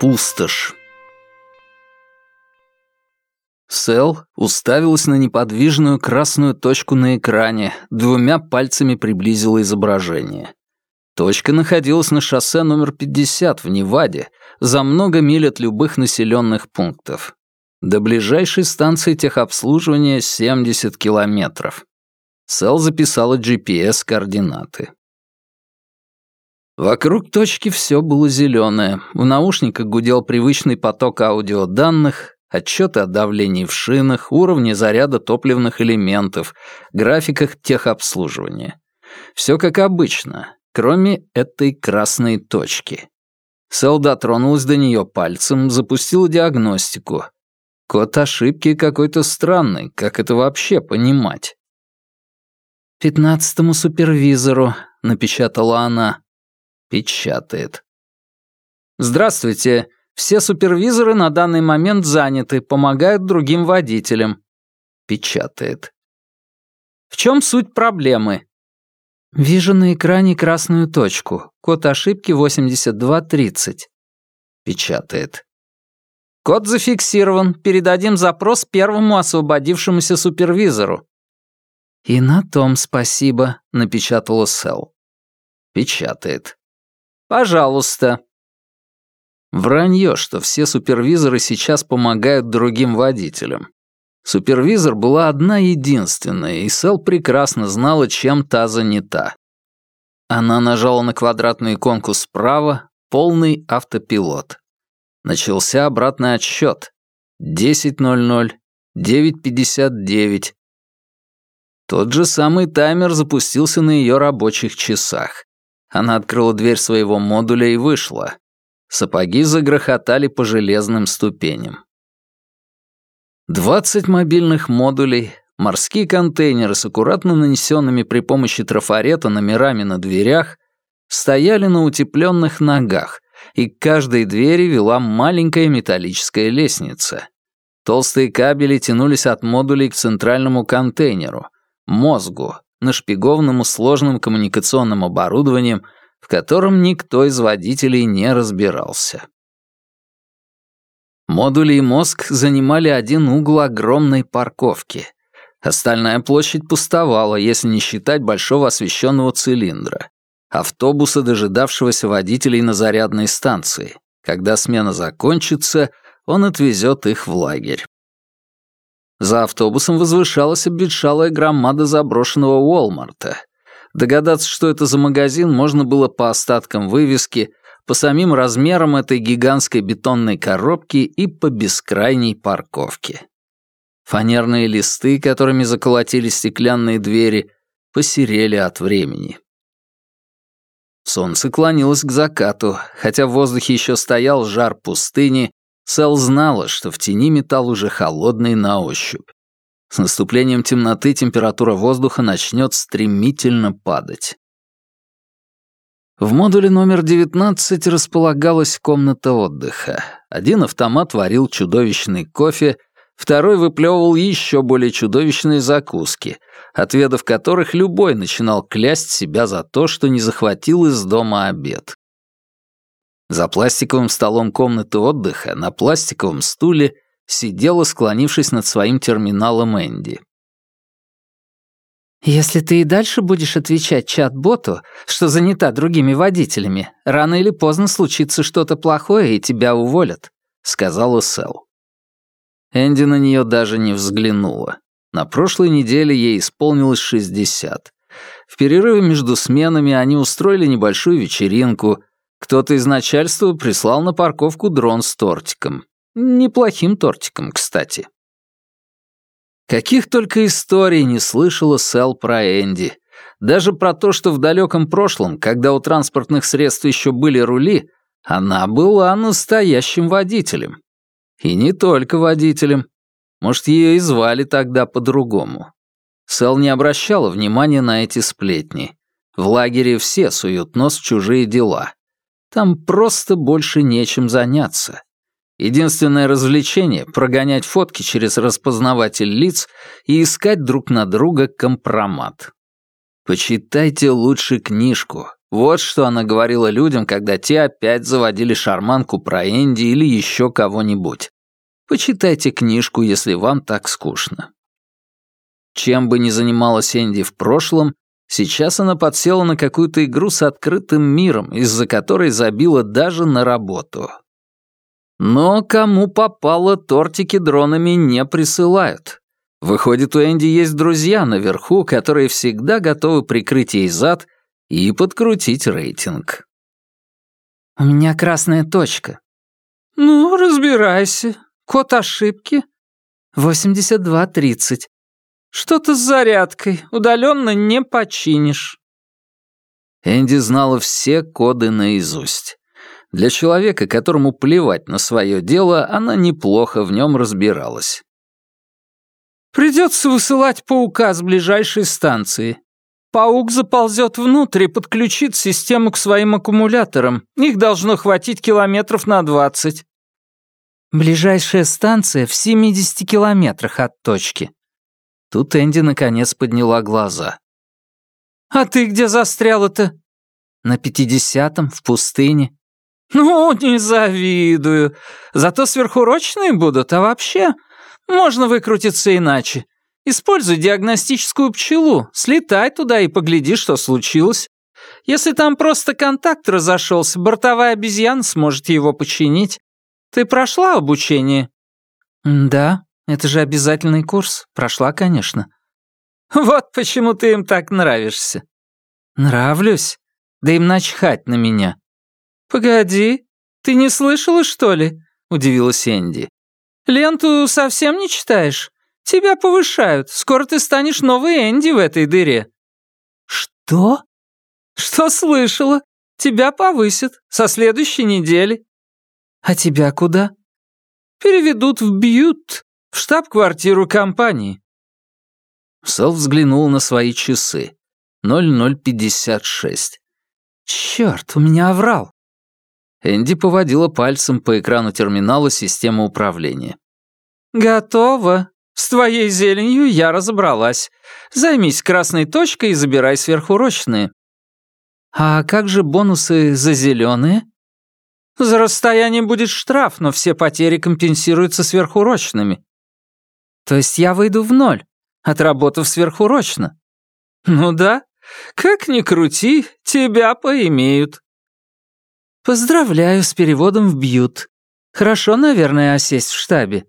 Пустошь. Сэл уставилась на неподвижную красную точку на экране, двумя пальцами приблизила изображение. Точка находилась на шоссе номер 50 в Неваде, за много миль от любых населенных пунктов. До ближайшей станции техобслуживания 70 километров. Сэл записала GPS-координаты. Вокруг точки все было зеленое. В наушниках гудел привычный поток аудиоданных, отчеты о давлении в шинах, уровне заряда топливных элементов, графиках техобслуживания. Все как обычно, кроме этой красной точки. Сэл дотронулась до нее пальцем, запустила диагностику. Код ошибки какой-то странный, как это вообще понимать? «Пятнадцатому супервизору», — напечатала она. Печатает. Здравствуйте. Все супервизоры на данный момент заняты, помогают другим водителям. Печатает. В чем суть проблемы? Вижу на экране красную точку. Код ошибки 8230. Печатает. Код зафиксирован. Передадим запрос первому освободившемуся супервизору. И на том спасибо, напечатала Сэл. Печатает. Пожалуйста». Вранье, что все супервизоры сейчас помогают другим водителям. Супервизор была одна единственная, и Сэл прекрасно знала, чем та занята. Она нажала на квадратную иконку справа «Полный автопилот». Начался обратный отсчет. 10.00, 9.59. Тот же самый таймер запустился на ее рабочих часах. Она открыла дверь своего модуля и вышла. Сапоги загрохотали по железным ступеням. Двадцать мобильных модулей, морские контейнеры с аккуратно нанесенными при помощи трафарета номерами на дверях стояли на утепленных ногах, и к каждой двери вела маленькая металлическая лестница. Толстые кабели тянулись от модулей к центральному контейнеру, мозгу, нашпигованному сложным коммуникационным оборудованием, в котором никто из водителей не разбирался. Модули и мозг занимали один угол огромной парковки. Остальная площадь пустовала, если не считать большого освещенного цилиндра, автобуса, дожидавшегося водителей на зарядной станции. Когда смена закончится, он отвезет их в лагерь. За автобусом возвышалась обветшалая громада заброшенного Уолмарта. Догадаться, что это за магазин, можно было по остаткам вывески, по самим размерам этой гигантской бетонной коробки и по бескрайней парковке. Фанерные листы, которыми заколотили стеклянные двери, посерели от времени. Солнце клонилось к закату, хотя в воздухе еще стоял жар пустыни, Сэл знала, что в тени металл уже холодный на ощупь. С наступлением темноты температура воздуха начнет стремительно падать. В модуле номер 19 располагалась комната отдыха. Один автомат варил чудовищный кофе, второй выплевывал еще более чудовищные закуски, отведав которых любой начинал клясть себя за то, что не захватил из дома обед. За пластиковым столом комнаты отдыха на пластиковом стуле сидела, склонившись над своим терминалом Энди. «Если ты и дальше будешь отвечать чат-боту, что занята другими водителями, рано или поздно случится что-то плохое, и тебя уволят», — сказала Сэл. Энди на нее даже не взглянула. На прошлой неделе ей исполнилось 60. В перерыве между сменами они устроили небольшую вечеринку, кто-то из начальства прислал на парковку дрон с тортиком. Неплохим тортиком, кстати. Каких только историй не слышала Сэл про Энди. Даже про то, что в далеком прошлом, когда у транспортных средств еще были рули, она была настоящим водителем. И не только водителем. Может, ее и звали тогда по-другому. Сэл не обращала внимания на эти сплетни. В лагере все суют нос в чужие дела. Там просто больше нечем заняться. Единственное развлечение — прогонять фотки через распознаватель лиц и искать друг на друга компромат. «Почитайте лучше книжку». Вот что она говорила людям, когда те опять заводили шарманку про Энди или еще кого-нибудь. Почитайте книжку, если вам так скучно. Чем бы ни занималась Энди в прошлом, сейчас она подсела на какую-то игру с открытым миром, из-за которой забила даже на работу. Но кому попало, тортики дронами не присылают. Выходит, у Энди есть друзья наверху, которые всегда готовы прикрыть ей зад и подкрутить рейтинг. «У меня красная точка». «Ну, разбирайся. Код ошибки?» «8230». «Что-то с зарядкой. Удаленно не починишь». Энди знала все коды наизусть. Для человека, которому плевать на свое дело, она неплохо в нем разбиралась. «Придется высылать паука с ближайшей станции. Паук заползет внутрь и подключит систему к своим аккумуляторам. Их должно хватить километров на двадцать». «Ближайшая станция в 70 километрах от точки». Тут Энди наконец подняла глаза. «А ты где застряла-то?» «На пятидесятом, в пустыне». «Ну, не завидую. Зато сверхурочные будут, а вообще можно выкрутиться иначе. Используй диагностическую пчелу, слетай туда и погляди, что случилось. Если там просто контакт разошелся, бортовая обезьяна сможет его починить. Ты прошла обучение?» «Да, это же обязательный курс. Прошла, конечно». «Вот почему ты им так нравишься». «Нравлюсь? Да им начхать на меня». «Погоди, ты не слышала, что ли?» — удивилась Энди. «Ленту совсем не читаешь? Тебя повышают. Скоро ты станешь новой Энди в этой дыре». «Что?» «Что слышала? Тебя повысят со следующей недели». «А тебя куда?» «Переведут в Бьют, в штаб-квартиру компании». Сэл взглянул на свои часы. 0056. «Чёрт, у меня оврал. Энди поводила пальцем по экрану терминала системы управления. «Готово. С твоей зеленью я разобралась. Займись красной точкой и забирай сверхурочные». «А как же бонусы за зеленые?» «За расстояние будет штраф, но все потери компенсируются сверхурочными». «То есть я выйду в ноль, отработав сверхурочно?» «Ну да. Как ни крути, тебя поимеют». «Поздравляю с переводом в Бьют. Хорошо, наверное, осесть в штабе».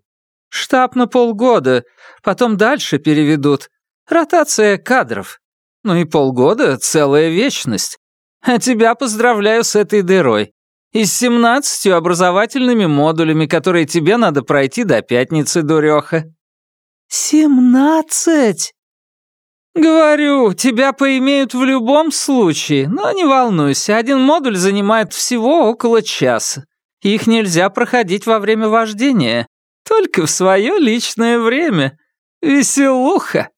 «Штаб на полгода, потом дальше переведут. Ротация кадров. Ну и полгода — целая вечность. А тебя поздравляю с этой дырой. И с семнадцатью образовательными модулями, которые тебе надо пройти до пятницы, дуреха». «Семнадцать?» «Говорю, тебя поимеют в любом случае, но не волнуйся, один модуль занимает всего около часа. Их нельзя проходить во время вождения, только в свое личное время. Веселуха!»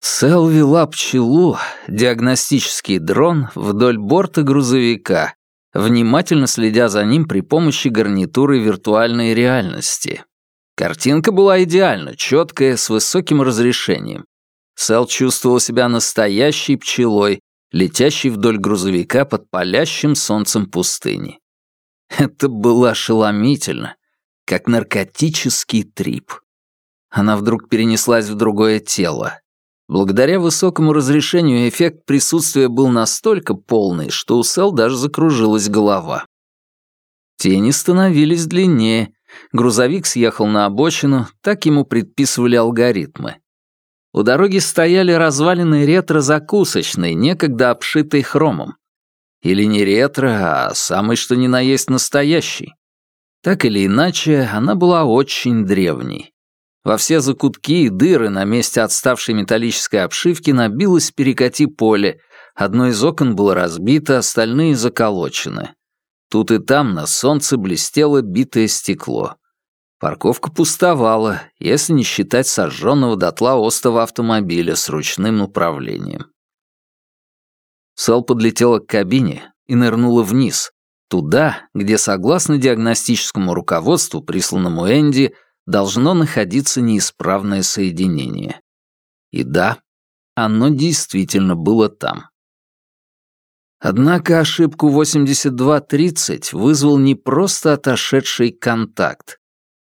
Сэл вела пчелу, диагностический дрон, вдоль борта грузовика, внимательно следя за ним при помощи гарнитуры виртуальной реальности. Картинка была идеально четкая, с высоким разрешением. Сэл чувствовал себя настоящей пчелой, летящей вдоль грузовика под палящим солнцем пустыни. Это было ошеломительно, как наркотический трип. Она вдруг перенеслась в другое тело. Благодаря высокому разрешению эффект присутствия был настолько полный, что у Сэл даже закружилась голова. Тени становились длиннее, Грузовик съехал на обочину, так ему предписывали алгоритмы. У дороги стояли развалины ретро-закусочной, некогда обшитой хромом. Или не ретро, а самый что ни на есть настоящий. Так или иначе, она была очень древней. Во все закутки и дыры на месте отставшей металлической обшивки набилось перекати поле, одно из окон было разбито, остальные заколочены. Тут и там на солнце блестело битое стекло. Парковка пустовала, если не считать сожженного дотла остова автомобиля с ручным управлением. Сол подлетела к кабине и нырнула вниз, Туда, где, согласно диагностическому руководству, присланному Энди, должно находиться неисправное соединение. И да, оно действительно было там. Однако ошибку 8230 вызвал не просто отошедший контакт.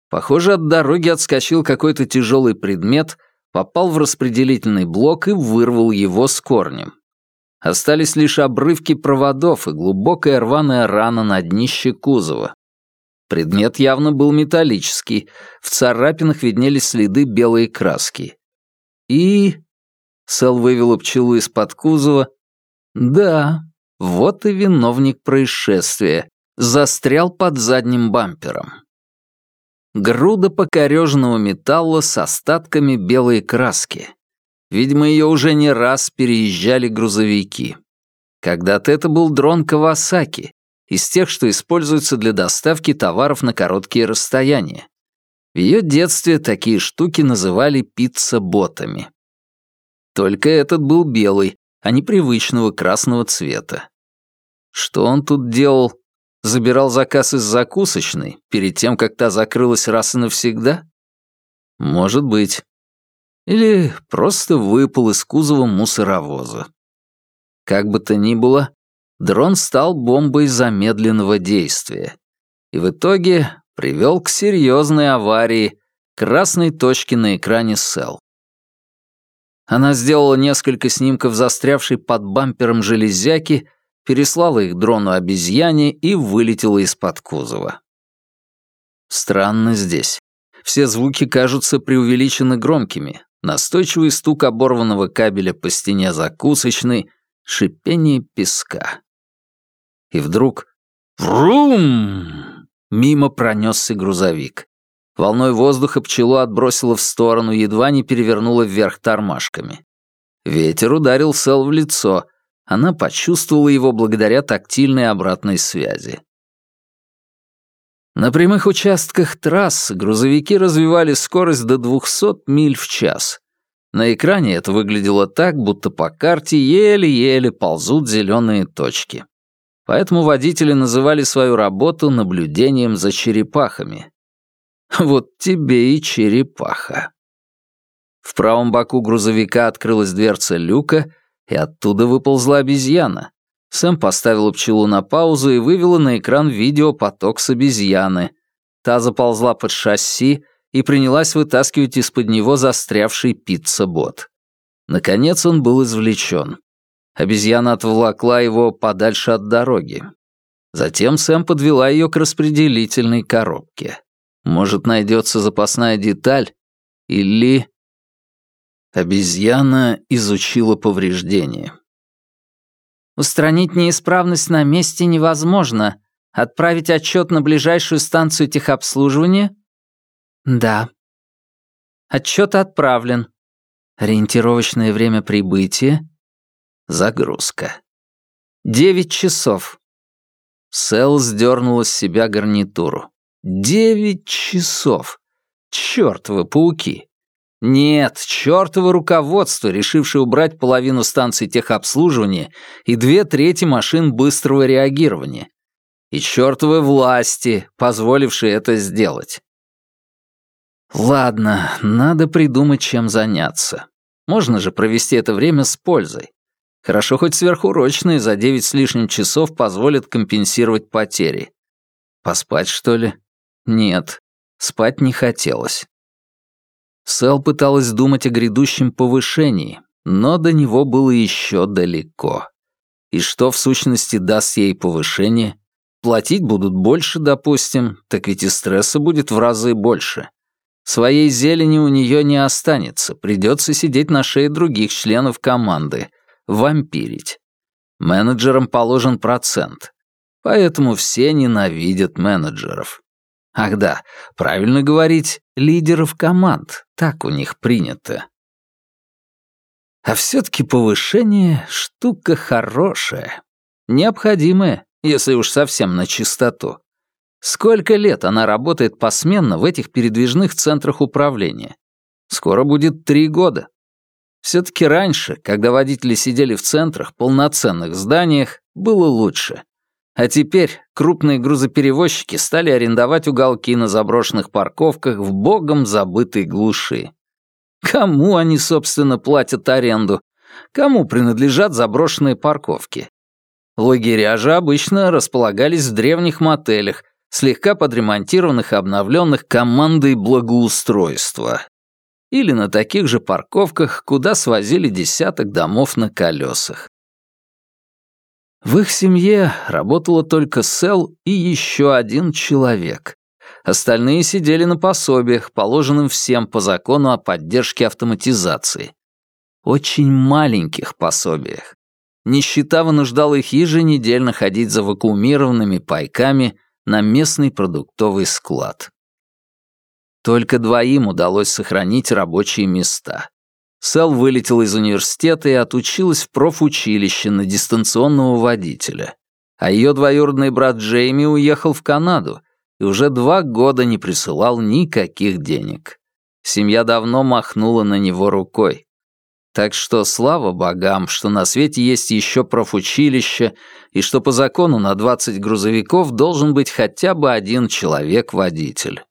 Похоже, от дороги отскочил какой-то тяжелый предмет, попал в распределительный блок и вырвал его с корнем. Остались лишь обрывки проводов и глубокая рваная рана на днище кузова. Предмет явно был металлический, в царапинах виднелись следы белой краски. И... Сэл вывел пчелу из-под кузова. Да, вот и виновник происшествия. Застрял под задним бампером. Груда покореженного металла с остатками белой краски. Видимо, ее уже не раз переезжали грузовики. Когда-то это был дрон Кавасаки, из тех, что используются для доставки товаров на короткие расстояния. В ее детстве такие штуки называли пицца-ботами. Только этот был белый, а не привычного красного цвета. Что он тут делал? Забирал заказ из закусочной, перед тем, как та закрылась раз и навсегда? Может быть. Или просто выпал из кузова мусоровоза. Как бы то ни было, дрон стал бомбой замедленного действия. И в итоге привел к серьезной аварии красной точки на экране Cell. Она сделала несколько снимков застрявшей под бампером железяки, переслала их дрону обезьяне и вылетела из-под кузова. Странно здесь. Все звуки кажутся преувеличенно громкими, настойчивый стук оборванного кабеля по стене закусочной, шипение песка. И вдруг «Врум!» Мимо пронесся грузовик. Волной воздуха пчелу отбросило в сторону, едва не перевернуло вверх тормашками. Ветер ударил Сэл в лицо. Она почувствовала его благодаря тактильной обратной связи. На прямых участках трасс грузовики развивали скорость до 200 миль в час. На экране это выглядело так, будто по карте еле-еле ползут зеленые точки. Поэтому водители называли свою работу наблюдением за черепахами. Вот тебе и черепаха. В правом боку грузовика открылась дверца люка, и оттуда выползла обезьяна. Сэм поставила пчелу на паузу и вывела на экран видеопоток с обезьяны. Та заползла под шасси и принялась вытаскивать из-под него застрявший пицца-бот. Наконец он был извлечен. Обезьяна отволокла его подальше от дороги. Затем Сэм подвела ее к распределительной коробке. Может, найдется запасная деталь? Или... Обезьяна изучила повреждения. Устранить неисправность на месте невозможно. Отправить отчет на ближайшую станцию техобслуживания? Да. Отчет отправлен. Ориентировочное время прибытия? Загрузка. Девять часов. Сэл сдернула с себя гарнитуру. Девять часов. Чёртовы пауки. Нет, чёртово руководство, решившее убрать половину станций техобслуживания и две трети машин быстрого реагирования. И чёртовы власти, позволившие это сделать. Ладно, надо придумать, чем заняться. Можно же провести это время с пользой. Хорошо, хоть сверхурочные за девять с лишним часов позволят компенсировать потери. Поспать, что ли? Нет, спать не хотелось. Сэл пыталась думать о грядущем повышении, но до него было еще далеко. И что, в сущности, даст ей повышение? Платить будут больше, допустим, так ведь и стресса будет в разы больше. Своей зелени у нее не останется, придется сидеть на шее других членов команды, вампирить. Менеджерам положен процент, поэтому все ненавидят менеджеров. Ах да, правильно говорить, лидеров команд, так у них принято. А все-таки повышение — штука хорошая. Необходимая, если уж совсем на чистоту. Сколько лет она работает посменно в этих передвижных центрах управления? Скоро будет три года. Все-таки раньше, когда водители сидели в центрах, полноценных зданиях, было лучше. А теперь крупные грузоперевозчики стали арендовать уголки на заброшенных парковках в богом забытой глуши. Кому они, собственно, платят аренду? Кому принадлежат заброшенные парковки? Лагеря же обычно располагались в древних мотелях, слегка подремонтированных и обновленных командой благоустройства. Или на таких же парковках, куда свозили десяток домов на колесах. В их семье работало только Сэл и еще один человек. Остальные сидели на пособиях, положенным всем по закону о поддержке автоматизации. Очень маленьких пособиях. Нищета вынуждала их еженедельно ходить за вакуумированными пайками на местный продуктовый склад. Только двоим удалось сохранить рабочие места. Сэл вылетела из университета и отучилась в профучилище на дистанционного водителя. А ее двоюродный брат Джейми уехал в Канаду и уже два года не присылал никаких денег. Семья давно махнула на него рукой. Так что слава богам, что на свете есть еще профучилище и что по закону на 20 грузовиков должен быть хотя бы один человек-водитель.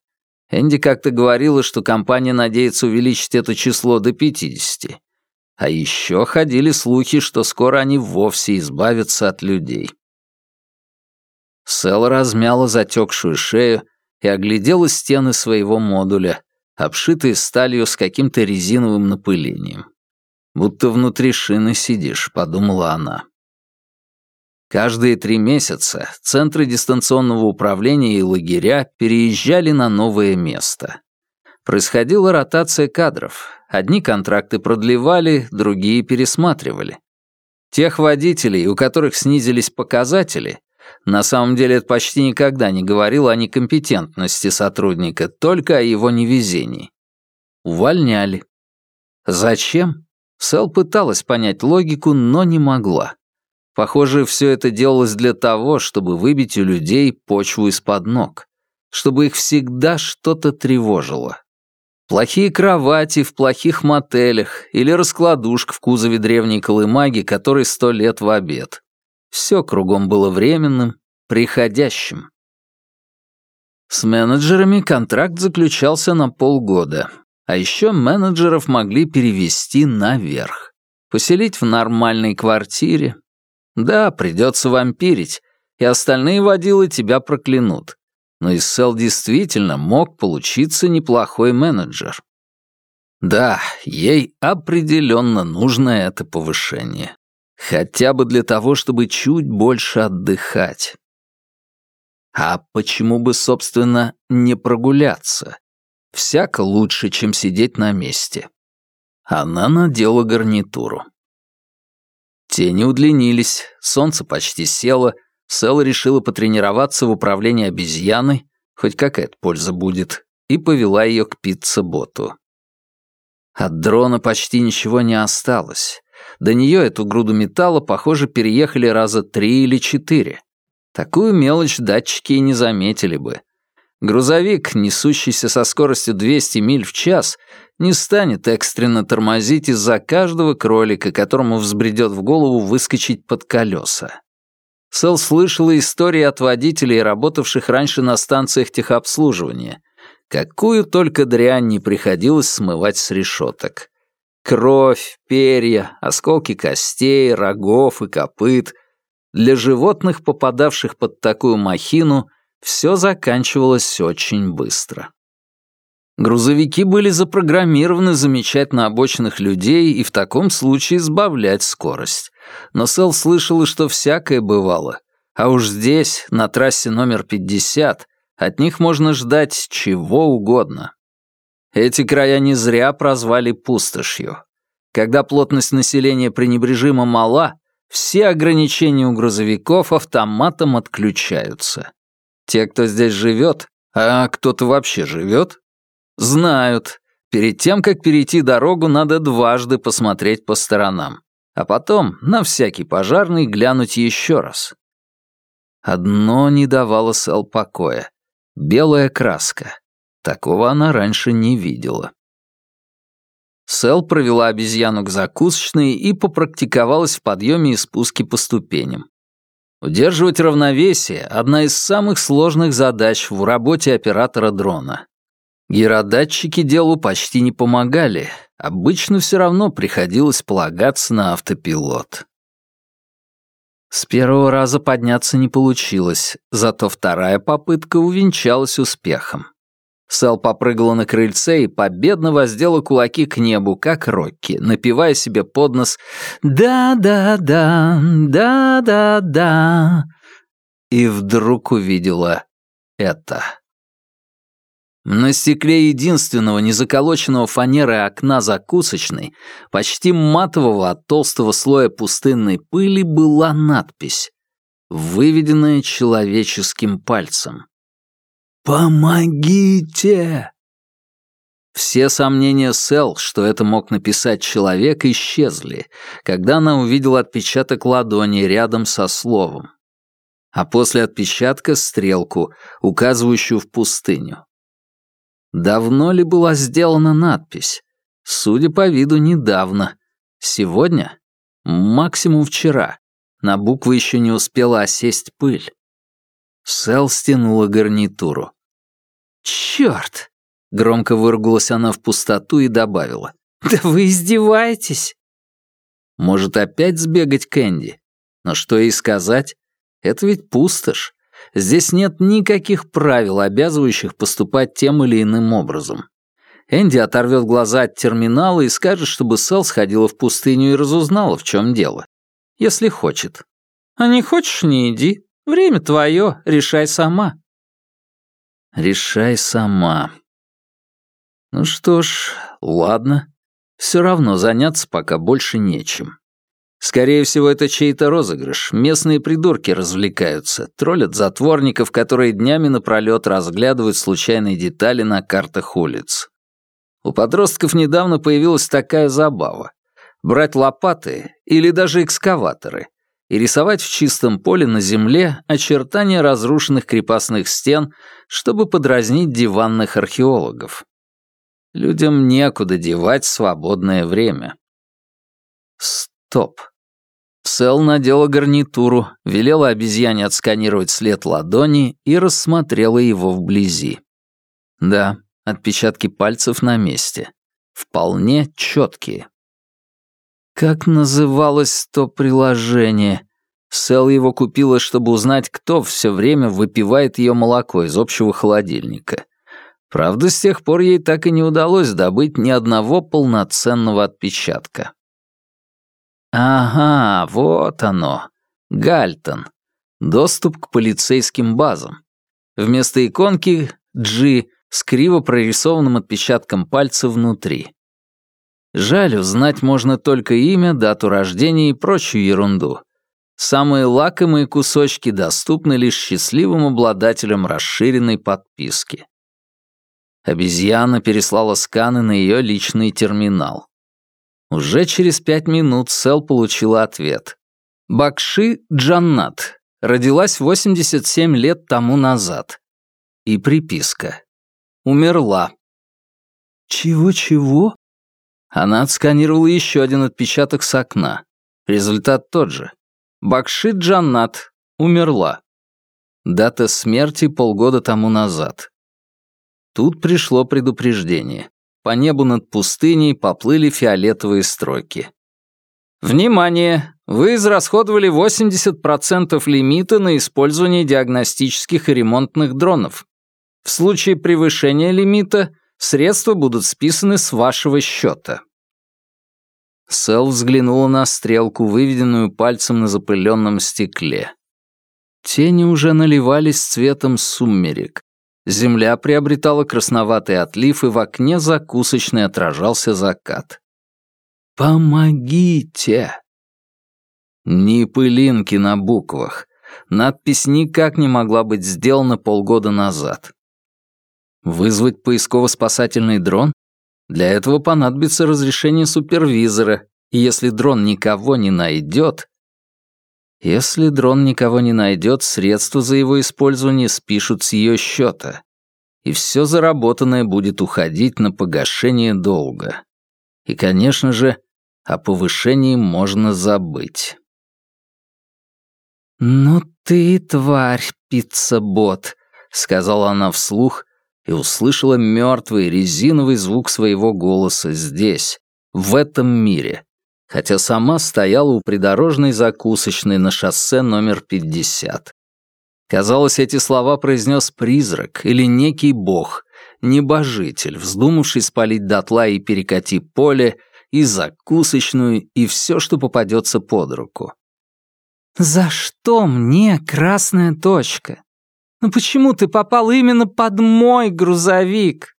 Энди как-то говорила, что компания надеется увеличить это число до 50. А еще ходили слухи, что скоро они вовсе избавятся от людей. Сэл размяла затекшую шею и оглядела стены своего модуля, обшитые сталью с каким-то резиновым напылением. «Будто внутри шины сидишь», — подумала она. Каждые три месяца центры дистанционного управления и лагеря переезжали на новое место. Происходила ротация кадров. Одни контракты продлевали, другие пересматривали. Тех водителей, у которых снизились показатели, на самом деле это почти никогда не говорило о некомпетентности сотрудника, только о его невезении. Увольняли. Зачем? Сэл пыталась понять логику, но не могла. Похоже, все это делалось для того, чтобы выбить у людей почву из-под ног, чтобы их всегда что-то тревожило. Плохие кровати в плохих мотелях или раскладушка в кузове древней колымаги, который сто лет в обед. Все кругом было временным, приходящим. С менеджерами контракт заключался на полгода, а еще менеджеров могли перевести наверх. Поселить в нормальной квартире, да, придется вампирить, и остальные водилы тебя проклянут. Но из Сел действительно мог получиться неплохой менеджер. Да, ей определенно нужно это повышение. Хотя бы для того, чтобы чуть больше отдыхать. А почему бы, собственно, не прогуляться? Всяко лучше, чем сидеть на месте. Она надела гарнитуру. Тени удлинились, солнце почти село, Сэл решила потренироваться в управлении обезьяной, хоть какая-то польза будет, и повела ее к пицце-боту. От дрона почти ничего не осталось. До нее эту груду металла, похоже, переехали раза три или четыре. Такую мелочь датчики и не заметили бы. Грузовик, несущийся со скоростью 200 миль в час, не станет экстренно тормозить из-за каждого кролика, которому взбредет в голову выскочить под колеса. Сэл слышала истории от водителей, работавших раньше на станциях техобслуживания. Какую только дрянь не приходилось смывать с решеток. Кровь, перья, осколки костей, рогов и копыт. Для животных, попадавших под такую махину, все заканчивалось очень быстро. Грузовики были запрограммированы замечать на обочинах людей и в таком случае сбавлять скорость. Но Сэл слышала, что всякое бывало. А уж здесь, на трассе номер 50, от них можно ждать чего угодно. Эти края не зря прозвали пустошью. Когда плотность населения пренебрежимо мала, все ограничения у грузовиков автоматом отключаются. Те, кто здесь живет, а кто-то вообще живет, Знают. Перед тем, как перейти дорогу, надо дважды посмотреть по сторонам. А потом, на всякий пожарный, глянуть еще раз. Одно не давало Сэл покоя. Белая краска. Такого она раньше не видела. Сэл провела обезьяну к закусочной и попрактиковалась в подъеме и спуске по ступеням. Удерживать равновесие — одна из самых сложных задач в работе оператора дрона. Гиродатчики делу почти не помогали, обычно все равно приходилось полагаться на автопилот. С первого раза подняться не получилось, зато вторая попытка увенчалась успехом. Сэл попрыгала на крыльце и победно воздела кулаки к небу, как Рокки, напевая себе под нос «Да-да-да, да-да-да». И вдруг увидела это. На стекле единственного незаколоченного фанеры окна закусочной, почти матового от толстого слоя пустынной пыли, была надпись, выведенная человеческим пальцем. «Помогите!» Все сомнения Сэл, что это мог написать человек, исчезли, когда она увидела отпечаток ладони рядом со словом. А после отпечатка — стрелку, указывающую в пустыню. Давно ли была сделана надпись? Судя по виду, недавно. Сегодня? Максимум вчера. На буквы еще не успела осесть пыль. Сэл стянула гарнитуру. «Чёрт!» — громко выругалась она в пустоту и добавила. «Да вы издеваетесь!» Может, опять сбегать к Энди? Но что ей сказать? Это ведь пустошь. Здесь нет никаких правил, обязывающих поступать тем или иным образом. Энди оторвет глаза от терминала и скажет, чтобы Сэл сходила в пустыню и разузнала, в чем дело. Если хочет. А не хочешь, не иди. Время твое, решай сама. Решай сама. Ну что ж, ладно. Все равно заняться пока больше нечем. Скорее всего, это чей-то розыгрыш. Местные придурки развлекаются, троллят затворников, которые днями напролёт разглядывают случайные детали на картах улиц. У подростков недавно появилась такая забава. Брать лопаты или даже экскаваторы и рисовать в чистом поле на земле очертания разрушенных крепостных стен, чтобы подразнить диванных археологов. Людям некуда девать свободное время. Стоп. Сэл надела гарнитуру, велела обезьяне отсканировать след ладони и рассмотрела его вблизи. Да, отпечатки пальцев на месте. Вполне четкие. Как называлось то приложение? Сэл его купила, чтобы узнать, кто все время выпивает ее молоко из общего холодильника. Правда, с тех пор ей так и не удалось добыть ни одного полноценного отпечатка. Ага, вот оно. Гальтон. Доступ к полицейским базам. Вместо иконки — G с криво прорисованным отпечатком пальца внутри. Жаль, узнать можно только имя, дату рождения и прочую ерунду. Самые лакомые кусочки доступны лишь счастливым обладателям расширенной подписки. Обезьяна переслала сканы на ее личный терминал. Уже через пять минут Сэл получила ответ. Бакши Джаннат. Родилась 87 лет тому назад. И приписка. Умерла. Чего-чего? Она отсканировала еще один отпечаток с окна. Результат тот же. Бакши Джаннат умерла. Дата смерти полгода тому назад. Тут пришло предупреждение. По небу над пустыней поплыли фиолетовые строки. Внимание! Вы израсходовали 80% лимита на использование диагностических и ремонтных дронов. В случае превышения лимита Средства будут списаны с вашего счета». Сэл взглянула на стрелку, выведенную пальцем на запыленном стекле. Тени уже наливались цветом сумерек. Земля приобретала красноватый отлив, и в окне закусочной отражался закат. «Помогите!» Ни пылинки на буквах. Надпись никак не могла быть сделана полгода назад. Вызвать поисково-спасательный дрон? Для этого понадобится разрешение супервизора, и если дрон никого не найдет... Если дрон никого не найдет, средства за его использование спишут с ее счета, и все заработанное будет уходить на погашение долга. И, конечно же, о повышении можно забыть. «Ну ты тварь, пицца-бот», — сказала она вслух и услышала мертвый резиновый звук своего голоса здесь, в этом мире, хотя сама стояла у придорожной закусочной на шоссе номер 50. Казалось, эти слова произнес призрак или некий бог, небожитель, вздумавший спалить дотла и перекати поле, и закусочную, и все, что попадется под руку. «За что мне красная точка? Ну почему ты попал именно под мой грузовик?»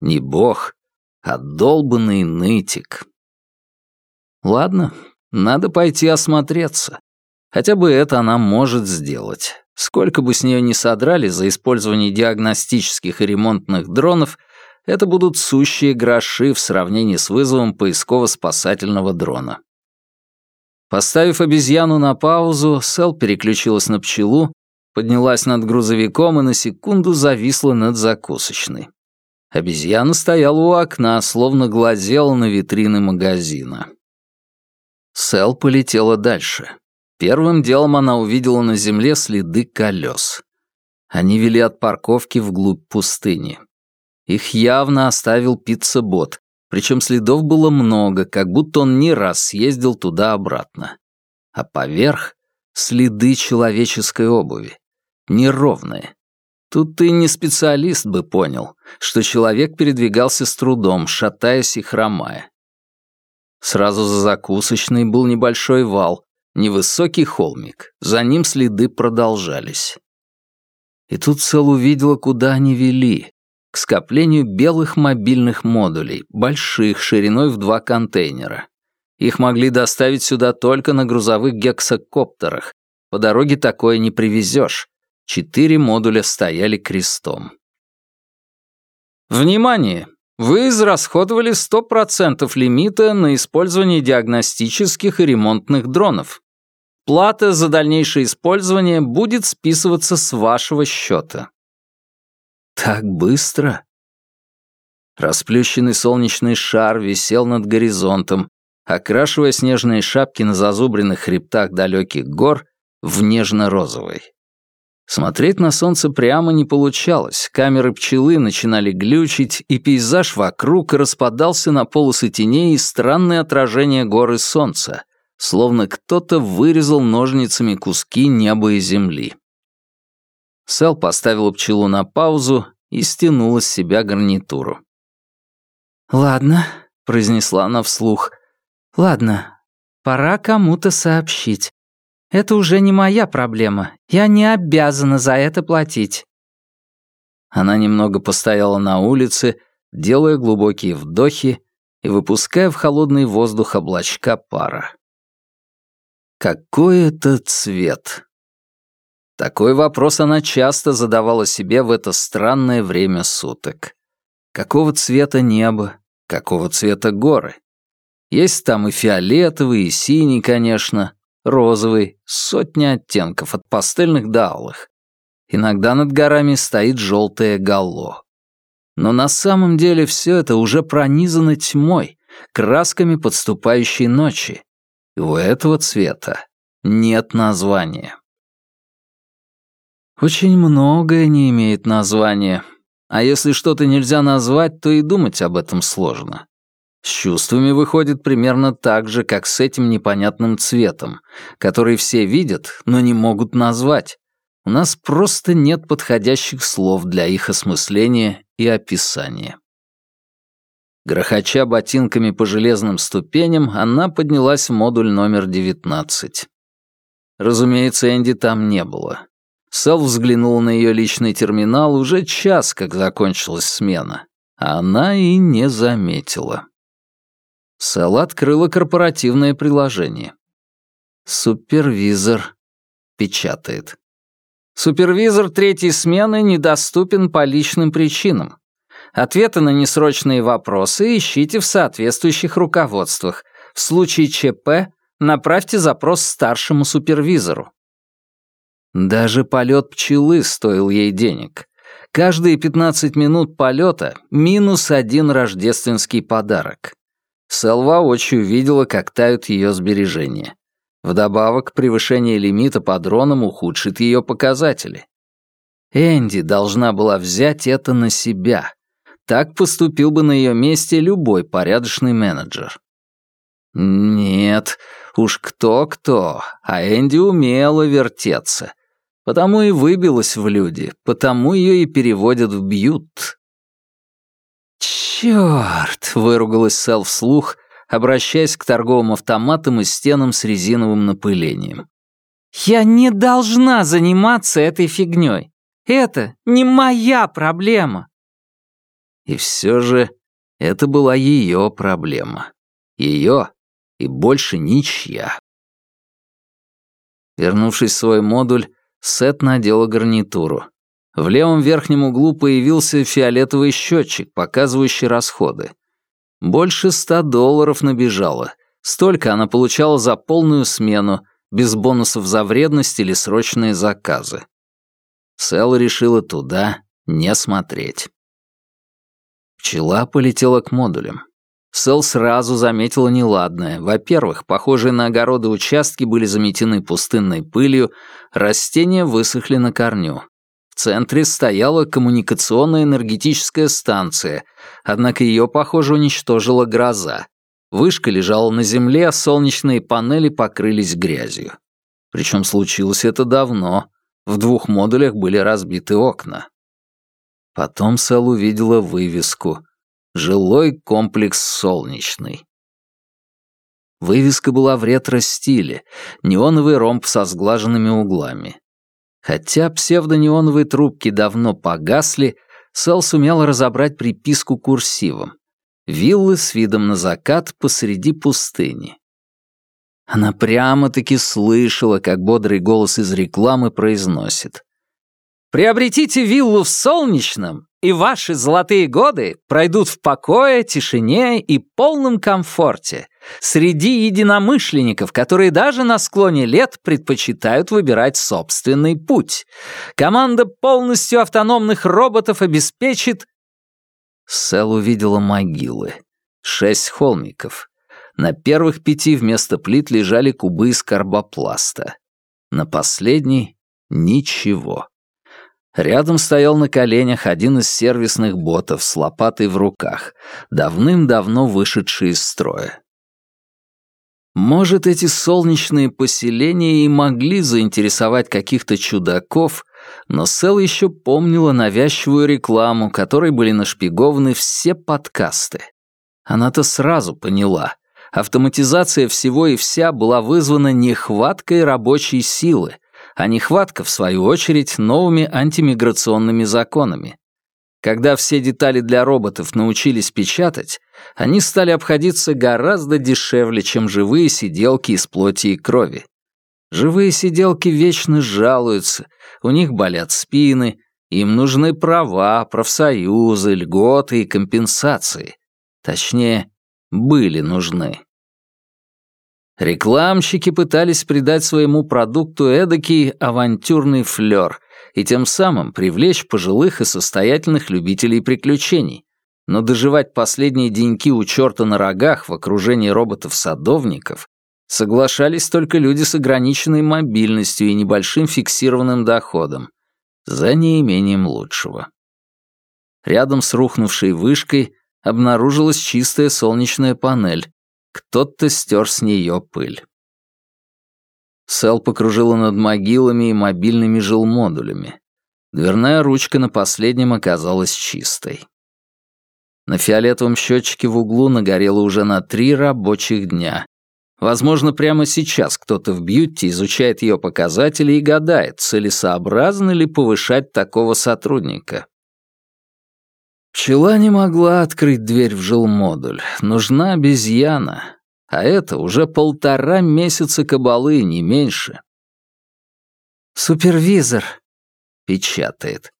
Не бог, а долбанный нытик. Ладно, надо пойти осмотреться. Хотя бы это она может сделать. Сколько бы с нее ни содрали за использование диагностических и ремонтных дронов, это будут сущие гроши в сравнении с вызовом поисково-спасательного дрона. Поставив обезьяну на паузу, Сэл переключилась на пчелу, поднялась над грузовиком и на секунду зависла над закусочной. Обезьяна стояла у окна, словно глазела на витрины магазина. Сэл полетела дальше. Первым делом она увидела на земле следы колес. Они вели от парковки вглубь пустыни. Их явно оставил пицца-бот, причем следов было много, как будто он не раз съездил туда-обратно. А поверх — следы человеческой обуви. Неровные. Тут ты не специалист бы понял, что человек передвигался с трудом, шатаясь и хромая. Сразу за закусочной был небольшой вал, невысокий холмик, за ним следы продолжались. И тут Сэл увидела, куда они вели, к скоплению белых мобильных модулей, больших, шириной в два контейнера. Их могли доставить сюда только на грузовых гексакоптерах. По дороге такое не привезешь. Четыре модуля стояли крестом. Внимание! Вы израсходовали 100% лимита на использование диагностических и ремонтных дронов. Плата за дальнейшее использование будет списываться с вашего счета. Так быстро? Расплющенный солнечный шар висел над горизонтом, окрашивая снежные шапки на зазубренных хребтах далеких гор в нежно-розовый. Смотреть на солнце прямо не получалось, камеры пчелы начинали глючить, и пейзаж вокруг распадался на полосы теней и странные отражения горы солнца, словно кто-то вырезал ножницами куски неба и земли. Сэл поставила пчелу на паузу и стянула с себя гарнитуру. «Ладно», — произнесла она вслух. «Ладно, пора кому-то сообщить. Это уже не моя проблема. Я не обязана за это платить». Она немного постояла на улице, делая глубокие вдохи и выпуская в холодный воздух облачка пара. Какой это цвет? Такой вопрос она часто задавала себе в это странное время суток. Какого цвета небо, какого цвета горы? Есть там и фиолетовый, и синий, конечно, розовый, сотни оттенков, от пастельных до алых. Иногда над горами стоит желтое гало. Но на самом деле все это уже пронизано тьмой, красками подступающей ночи, у этого цвета нет названия. Очень многое не имеет названия. А если что-то нельзя назвать, то и думать об этом сложно. С чувствами выходит примерно так же, как с этим непонятным цветом, который все видят, но не могут назвать. У нас просто нет подходящих слов для их осмысления и описания. Грохоча ботинками по железным ступеням, она поднялась в модуль номер 19. Разумеется, Энди там не было. Сэл взглянул на ее личный терминал уже час, как закончилась смена. А она и не заметила. Сэл открыла корпоративное приложение. «Супервизор» печатает. «Супервизор третьей смены недоступен по личным причинам. Ответы на несрочные вопросы ищите в соответствующих руководствах. В случае ЧП направьте запрос старшему супервизору. Даже полет пчелы стоил ей денег. Каждые 15 минут полета минус один рождественский подарок. Сэл воочию видела, как тают ее сбережения. Вдобавок, превышение лимита по дронам ухудшит ее показатели. Энди должна была взять это на себя. Так поступил бы на ее месте любой порядочный менеджер. Нет, уж кто-кто, а Энди умела вертеться. Потому и выбилась в люди, потому ее и переводят в бьют. «Чёрт!» — выругалась Сэл вслух, обращаясь к торговым автоматам и стенам с резиновым напылением. «Я не должна заниматься этой фигнёй. Это не моя проблема!» И все же это была ее проблема. Ее и больше ничья. Вернувшись в свой модуль, Сет надела гарнитуру. В левом верхнем углу появился фиолетовый счетчик, показывающий расходы. Больше ста долларов набежало. Столько она получала за полную смену, без бонусов за вредность или срочные заказы. Сэл решила туда не смотреть. Пчела полетела к модулям. Сэл сразу заметила неладное. Во-первых, похожие на огороды участки были заметены пустынной пылью, растения высохли на корню. Центре стояла коммуникационная энергетическая станция, однако ее, похоже, уничтожила гроза. Вышка лежала на земле, а солнечные панели покрылись грязью. Причем случилось это давно. В двух модулях были разбиты окна. Потом Сэл увидела вывеску Жилой комплекс «Солнечный». Вывеска была в ретро-стиле, неоновый ромб со сглаженными углами. Хотя псевдонеоновые трубки давно погасли, Сэл сумел разобрать приписку курсивом. Виллы с видом на закат посреди пустыни. Она прямо-таки слышала, как бодрый голос из рекламы произносит. «Приобретите виллу в Солнечном, и ваши золотые годы пройдут в покое, тишине и полном комфорте среди единомышленников, которые даже на склоне лет предпочитают выбирать собственный путь. Команда полностью автономных роботов обеспечит... Сэл увидела могилы. Шесть холмиков. На первых пяти вместо плит лежали кубы из карбопласта. На последней — ничего. Рядом стоял на коленях один из сервисных ботов с лопатой в руках, давным-давно вышедший из строя. Может, эти солнечные поселения и могли заинтересовать каких-то чудаков, но Сэл еще помнила навязчивую рекламу, которой были нашпигованы все подкасты. Она-то сразу поняла. Автоматизация всего и вся была вызвана нехваткой рабочей силы — а нехватка, в свою очередь, новыми антимиграционными законами. Когда все детали для роботов научились печатать, они стали обходиться гораздо дешевле, чем живые сиделки из плоти и крови. Живые сиделки вечно жалуются, у них болят спины, им нужны права, профсоюзы, льготы и компенсации. Точнее, были нужны. Рекламщики пытались придать своему продукту эдакий авантюрный флёр и тем самым привлечь пожилых и состоятельных любителей приключений. Но доживать последние деньки у черта на рогах в окружении роботов-садовников соглашались только люди с ограниченной мобильностью и небольшим фиксированным доходом, за неимением лучшего. Рядом с рухнувшей вышкой обнаружилась чистая солнечная панель, кто-то стер с нее пыль. Сэл покружила над могилами и мобильными жилмодулями. Дверная ручка на последнем оказалась чистой. На фиолетовом счетчике в углу нагорело уже на три рабочих дня. Возможно, прямо сейчас кто-то в бьюти изучает ее показатели и гадает, целесообразно ли повышать такого сотрудника. Пчела не могла открыть дверь в жилмодуль. Нужна обезьяна. А это уже полтора месяца кабалы, не меньше. «Супервизор», — печатает.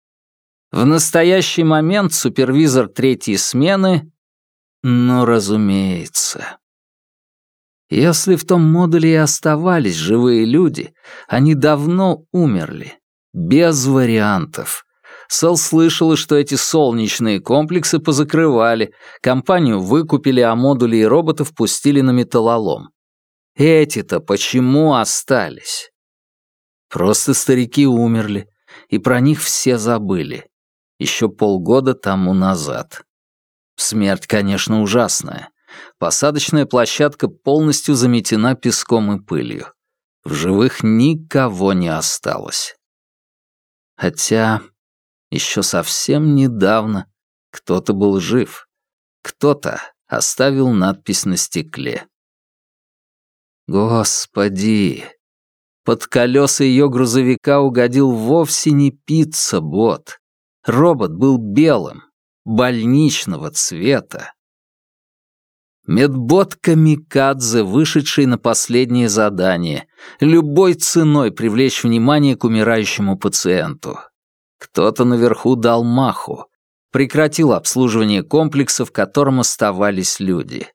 В настоящий момент супервизор третьей смены... Ну, разумеется. Если в том модуле и оставались живые люди, они давно умерли. Без вариантов. Сэл слышала, что эти солнечные комплексы позакрывали, компанию выкупили, а модули и роботов пустили на металлолом. Эти-то почему остались? Просто старики умерли, и про них все забыли. Еще полгода тому назад. Смерть, конечно, ужасная. Посадочная площадка полностью заметена песком и пылью. В живых никого не осталось. Хотя еще совсем недавно кто-то был жив. Кто-то оставил надпись на стекле. Господи! Под колеса ее грузовика угодил вовсе не пицца-бот. Робот был белым, больничного цвета. Медбот Камикадзе, вышедший на последнее задание, любой ценой привлечь внимание к умирающему пациенту. Кто-то наверху дал маху, прекратил обслуживание комплекса, в котором оставались люди.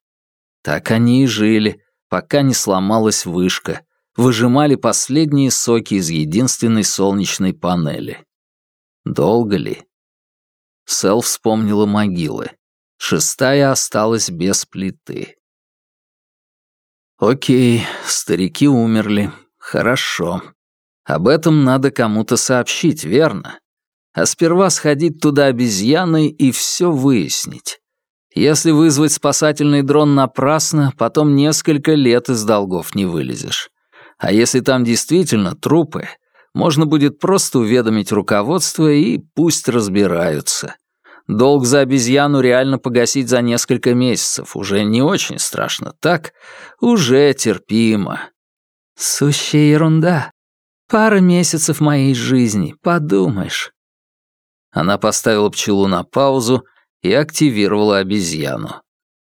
Так они и жили, пока не сломалась вышка, выжимали последние соки из единственной солнечной панели. Долго ли? Сэл вспомнила могилы. Шестая осталась без плиты. Окей, старики умерли. Хорошо. Об этом надо кому-то сообщить, верно? А сперва сходить туда обезьяной и все выяснить. Если вызвать спасательный дрон напрасно, потом несколько лет из долгов не вылезешь. А если там действительно трупы, можно будет просто уведомить руководство и пусть разбираются. Долг за обезьяну реально погасить за несколько месяцев уже не очень страшно, так? Уже терпимо. Сущая ерунда. Пара месяцев моей жизни, подумаешь. Она поставила пчелу на паузу и активировала обезьяну.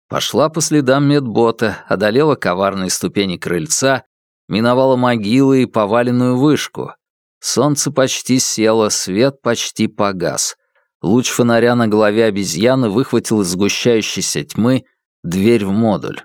Пошла по следам медбота, одолела коварные ступени крыльца, миновала могилы и поваленную вышку, Солнце почти село, свет почти погас. Луч фонаря на голове обезьяны выхватил из сгущающейся тьмы дверь в модуль.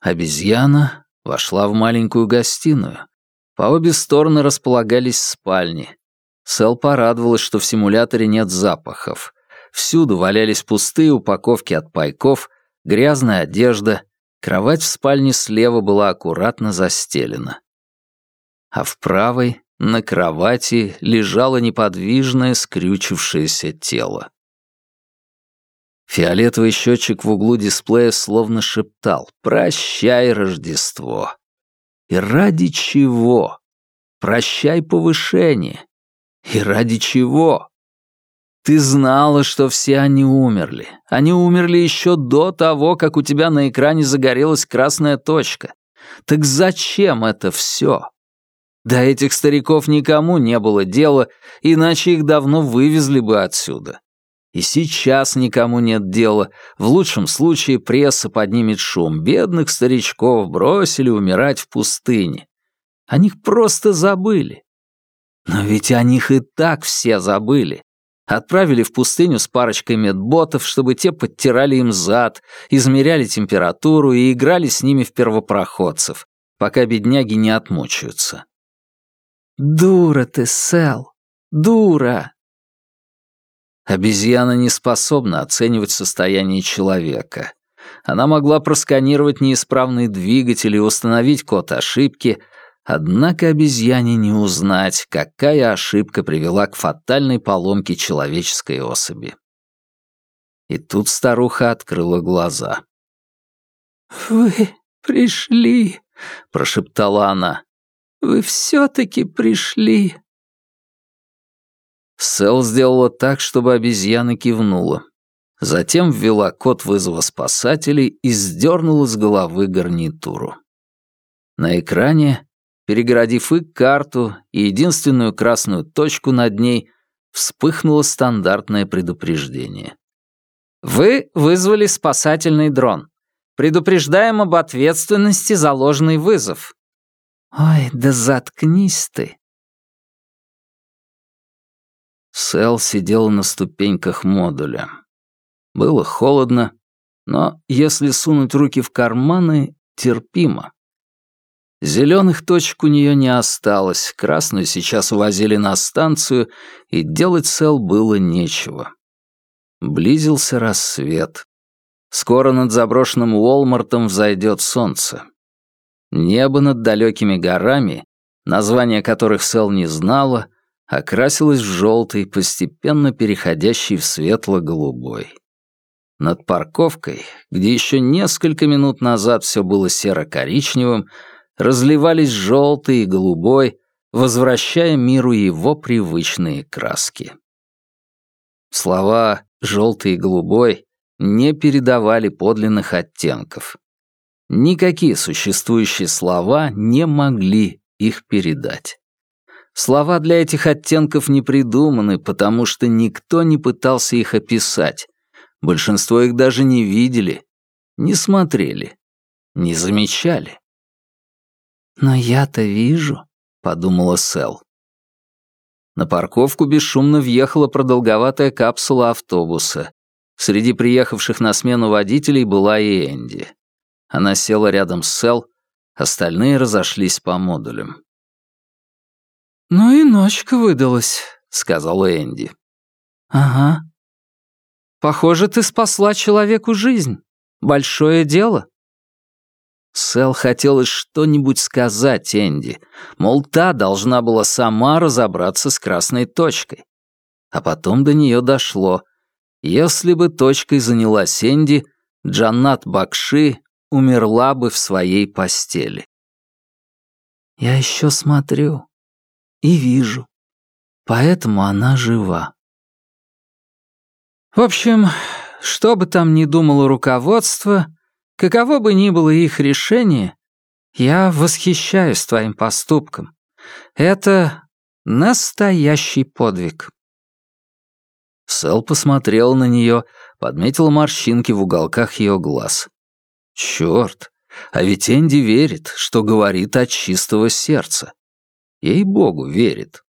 Обезьяна вошла в маленькую гостиную. По обе стороны располагались спальни. Сэл порадовалась, что в симуляторе нет запахов. Всюду валялись пустые упаковки от пайков, грязная одежда. Кровать в спальне слева была аккуратно застелена а в правой, на кровати, лежало неподвижное скрючившееся тело. Фиолетовый счетчик в углу дисплея словно шептал «Прощай, Рождество!» И ради чего? Прощай повышение. И ради чего? Ты знала, что все они умерли. Они умерли еще до того, как у тебя на экране загорелась красная точка. Так зачем это все? До этих стариков никому не было дела, иначе их давно вывезли бы отсюда. И сейчас никому нет дела. В лучшем случае пресса поднимет шум. Бедных старичков бросили умирать в пустыне. О них просто забыли. Но ведь о них и так все забыли. Отправили в пустыню с парочкой медботов, чтобы те подтирали им зад, измеряли температуру и играли с ними в первопроходцев, пока бедняги не отмучаются. «Дура ты, Сэл! Дура!» Обезьяна не способна оценивать состояние человека. Она могла просканировать неисправный двигатель и установить код ошибки, однако обезьяне не узнать, какая ошибка привела к фатальной поломке человеческой особи. И тут старуха открыла глаза. «Вы пришли», — прошептала она. Вы все-таки пришли!» Сэл сделала так, чтобы обезьяна кивнула. Затем ввела код вызова спасателей и сдернула с головы гарнитуру. На экране, перегородив и карту, и единственную красную точку над ней, вспыхнуло стандартное предупреждение. «Вы вызвали спасательный дрон. Предупреждаем об ответственности за ложный вызов. «Ой, да заткнись ты!» Сэл сидел на ступеньках модуля. Было холодно, но если сунуть руки в карманы, терпимо. Зеленых точек у нее не осталось, красную сейчас увозили на станцию, и делать Сэл было нечего. Близился рассвет. Скоро над заброшенным Уолмартом взойдет солнце. Небо над далекими горами, названия которых Сэл не знала, окрасилось в желтый, постепенно переходящий в светло-голубой. Над парковкой, где еще несколько минут назад все было серо-коричневым, разливались желтый и голубой, возвращая миру его привычные краски. Слова «желтый» и «голубой» не передавали подлинных оттенков. Никакие существующие слова не могли их передать. Слова для этих оттенков не придуманы, потому что никто не пытался их описать. Большинство их даже не видели, не смотрели, не замечали. «Но я-то вижу», — подумала Сэл. На парковку бесшумно въехала продолговатая капсула автобуса. Среди приехавших на смену водителей была и Энди. Она села рядом с Сэл, остальные разошлись по модулям. «Ну и ночка выдалась», — сказала Энди. «Ага». «Похоже, ты спасла человеку жизнь. Большое дело». Сэл хотелось что-нибудь сказать Энди, мол, та должна была сама разобраться с красной точкой. А потом до нее дошло. Если бы точкой занялась Энди, Джаннат Бакши умерла бы в своей постели. «Я еще смотрю и вижу, поэтому она жива». В общем, что бы там ни думало руководство, каково бы ни было их решение, я восхищаюсь твоим поступком. Это настоящий подвиг. Сэл посмотрел на нее, подметил морщинки в уголках ее глаз. Черт, а ведь Энди верит, что говорит от чистого сердца. Ей-богу, верит.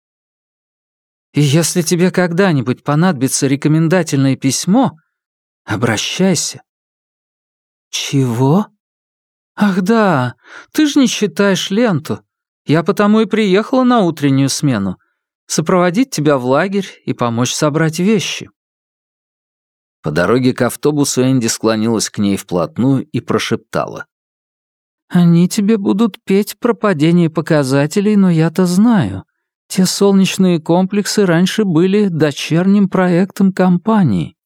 И если тебе когда-нибудь понадобится рекомендательное письмо, обращайся. Чего? Ах да, ты же не читаешь ленту. Я потому и приехала на утреннюю смену. Сопроводить тебя в лагерь и помочь собрать вещи. По дороге к автобусу Энди склонилась к ней вплотную и прошептала. «Они тебе будут петь про падение показателей, но я-то знаю. Те солнечные комплексы раньше были дочерним проектом компании».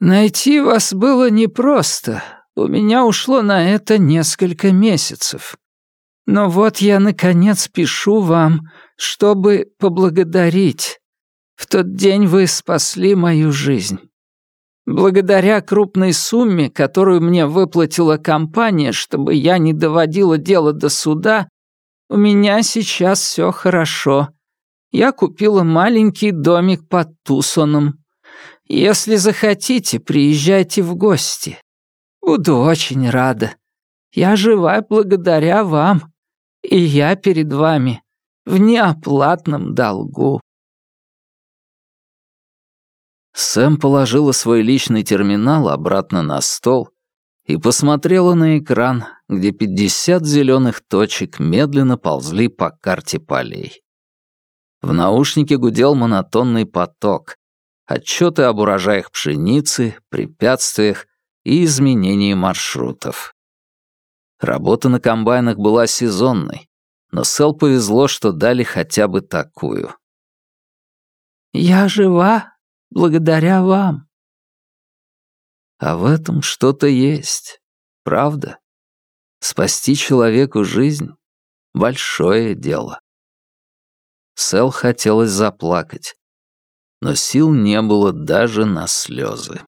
«Найти вас было непросто. У меня ушло на это несколько месяцев. Но вот я, наконец, пишу вам, чтобы поблагодарить. В тот день вы спасли мою жизнь. Благодаря крупной сумме, которую мне выплатила компания, чтобы я не доводила дело до суда, у меня сейчас все хорошо. Я купила маленький домик под Тусоном. Если захотите, приезжайте в гости. Буду очень рада. Я жива благодаря вам, и я перед вами в неоплатном долгу. Сэм положила свой личный терминал обратно на стол и посмотрела на экран, где 50 зеленых точек медленно ползли по карте полей. В наушнике гудел монотонный поток, отчеты об урожаях пшеницы, препятствиях и изменении маршрутов. Работа на комбайнах была сезонной, но Сэл повезло, что дали хотя бы такую. «Я жива благодаря вам». А в этом что-то есть, правда? Спасти человеку жизнь — большое дело. Сэл хотелось заплакать, но сил не было даже на слезы.